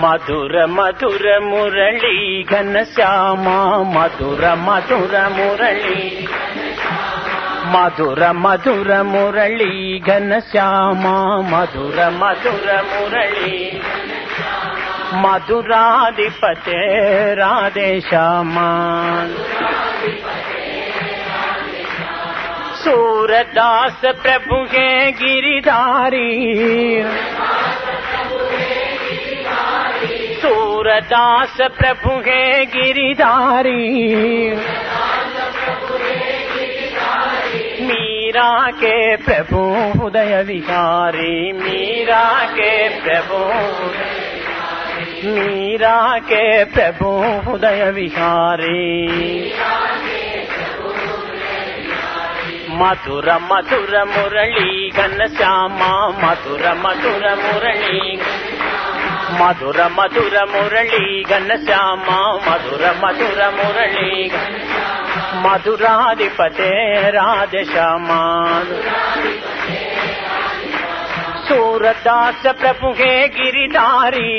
మధుర మధుర మురళి ఘనశ్యామ మధుర మధుర మురళి. మధుర మధుర మురళి ఘనశ్యామ మధుర మధుర మురళి. మధురాధిపతే రాధేశ్యామ సూరదాస ప్రభు హే గిరిధారీ. गिरिधारी सूरदास प्रभु के गिरिधारी मीरा के प्रभु उदय विकारी मीरा के प्रभु मीरा के प्रभु उदय विकारी మధుర మధుర మురళీ ఘన శ్యామ మధుర మధుర మురళీ మధుర మధుర మురళీ ఘన శ్యామ మధుర మధుర మురళీ మధురాధిపతే రాధ శ్యామ सूरदास प्रभु के गिरिधारी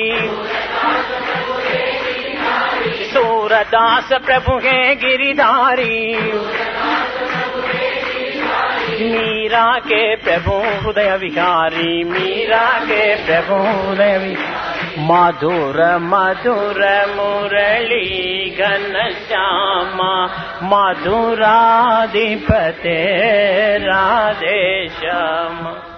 सूरदास प्रभु के गिरिधारी मीरा के प्रभु हृदय विहारी मीरा के प्रभु हृदय मधुर मधुर मुरली घन श्यामा मधुराधिपते राधे श्यामा